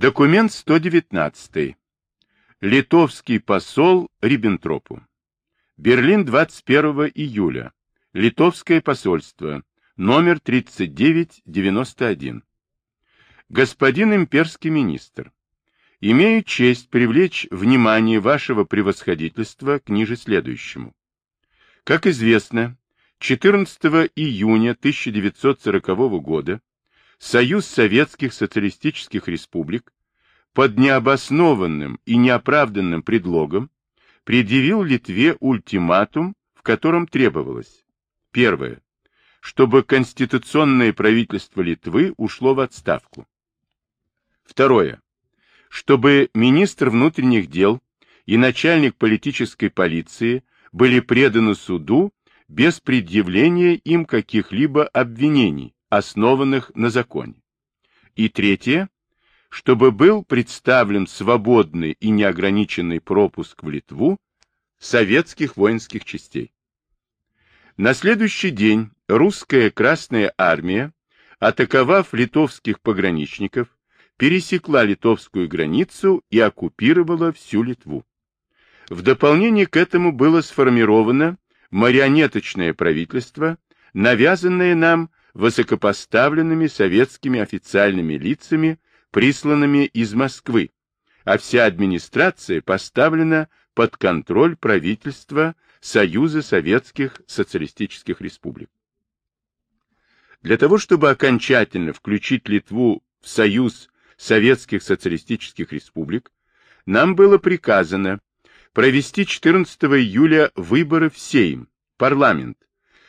Документ 119. Литовский посол Риббентропу. Берлин, 21 июля. Литовское посольство. Номер 3991. Господин имперский министр, имею честь привлечь внимание вашего превосходительства к ниже следующему. Как известно, 14 июня 1940 года Союз Советских Социалистических Республик под необоснованным и неоправданным предлогом предъявил Литве ультиматум, в котором требовалось первое, чтобы конституционное правительство Литвы ушло в отставку. Второе, чтобы министр внутренних дел и начальник политической полиции были преданы суду без предъявления им каких-либо обвинений, основанных на законе. И третье, чтобы был представлен свободный и неограниченный пропуск в Литву советских воинских частей. На следующий день русская Красная Армия, атаковав литовских пограничников, пересекла литовскую границу и оккупировала всю Литву. В дополнение к этому было сформировано марионеточное правительство, навязанное нам высокопоставленными советскими официальными лицами, присланными из Москвы, а вся администрация поставлена под контроль правительства Союза Советских Социалистических Республик. Для того, чтобы окончательно включить Литву в Союз Советских Социалистических Республик, нам было приказано провести 14 июля выборы в Сейм, парламент,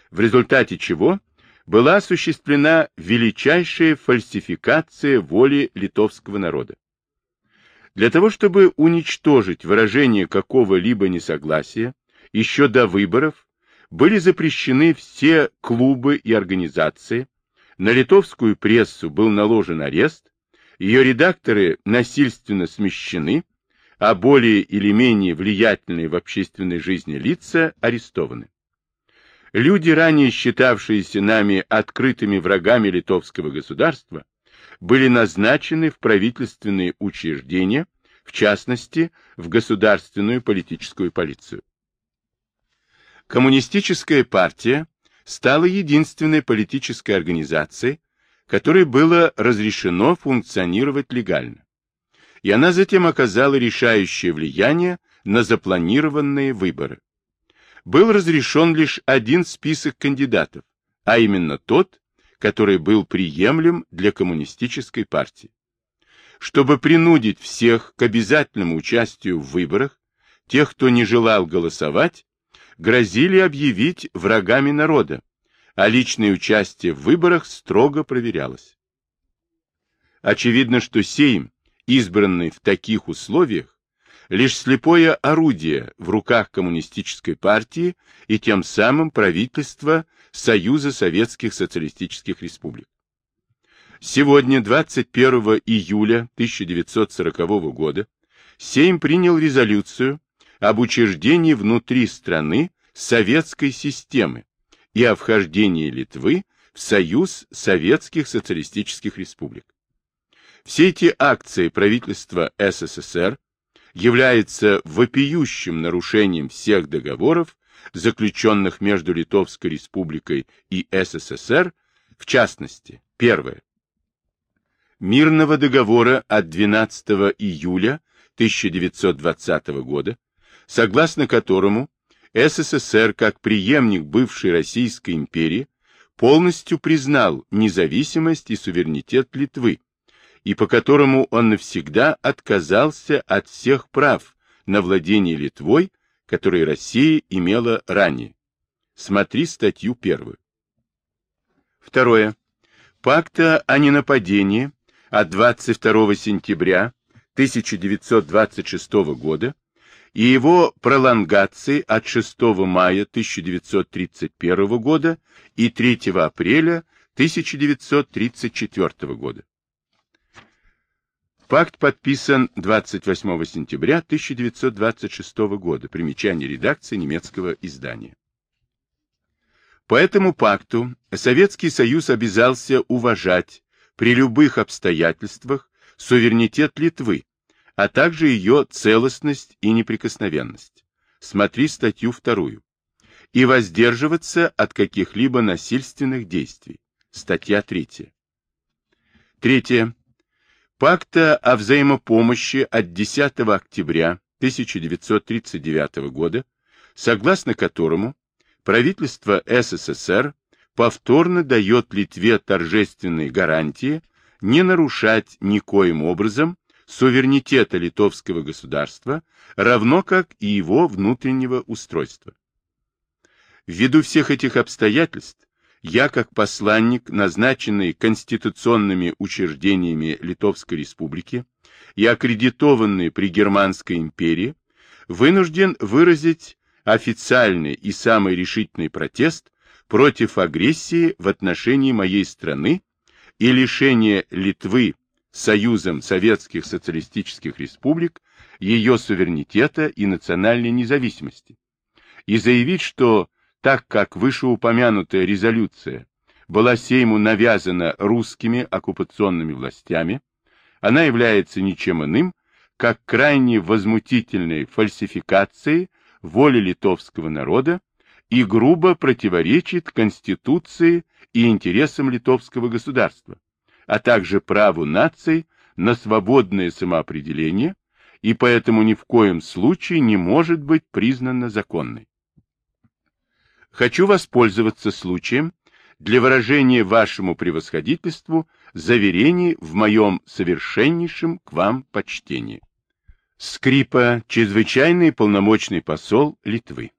в результате чего была осуществлена величайшая фальсификация воли литовского народа. Для того, чтобы уничтожить выражение какого-либо несогласия, еще до выборов были запрещены все клубы и организации, на литовскую прессу был наложен арест, ее редакторы насильственно смещены, а более или менее влиятельные в общественной жизни лица арестованы. Люди, ранее считавшиеся нами открытыми врагами литовского государства, были назначены в правительственные учреждения, в частности, в государственную политическую полицию. Коммунистическая партия стала единственной политической организацией, которой было разрешено функционировать легально. И она затем оказала решающее влияние на запланированные выборы был разрешен лишь один список кандидатов, а именно тот, который был приемлем для коммунистической партии. Чтобы принудить всех к обязательному участию в выборах, тех, кто не желал голосовать, грозили объявить врагами народа, а личное участие в выборах строго проверялось. Очевидно, что Сейм, избранный в таких условиях, лишь слепое орудие в руках коммунистической партии и тем самым правительства Союза Советских Социалистических Республик. Сегодня, 21 июля 1940 года, Сейм принял резолюцию об учреждении внутри страны советской системы и о вхождении Литвы в Союз Советских Социалистических Республик. Все эти акции правительства СССР является вопиющим нарушением всех договоров, заключенных между Литовской Республикой и СССР, в частности, первое. Мирного договора от 12 июля 1920 года, согласно которому СССР как преемник бывшей Российской империи полностью признал независимость и суверенитет Литвы, и по которому он навсегда отказался от всех прав на владение Литвой, которые Россия имела ранее. Смотри статью первую. Второе. Пакта о ненападении от 22 сентября 1926 года и его пролонгации от 6 мая 1931 года и 3 апреля 1934 года. Пакт подписан 28 сентября 1926 года. Примечание редакции немецкого издания. По этому пакту Советский Союз обязался уважать при любых обстоятельствах суверенитет Литвы, а также ее целостность и неприкосновенность. Смотри статью вторую. И воздерживаться от каких-либо насильственных действий. Статья третья. Третье. Пакта о взаимопомощи от 10 октября 1939 года, согласно которому правительство СССР повторно дает Литве торжественные гарантии не нарушать никоим образом суверенитета литовского государства, равно как и его внутреннего устройства. Ввиду всех этих обстоятельств, я, как посланник, назначенный конституционными учреждениями Литовской Республики и аккредитованный при Германской империи, вынужден выразить официальный и самый решительный протест против агрессии в отношении моей страны и лишения Литвы Союзом Советских Социалистических Республик ее суверенитета и национальной независимости, и заявить, что так как вышеупомянутая резолюция была Сейму навязана русскими оккупационными властями, она является ничем иным, как крайне возмутительной фальсификацией воли литовского народа и грубо противоречит Конституции и интересам литовского государства, а также праву наций на свободное самоопределение и поэтому ни в коем случае не может быть признана законной. Хочу воспользоваться случаем для выражения вашему превосходительству заверений в моем совершеннейшем к вам почтении. Скрипа, чрезвычайный полномочный посол Литвы.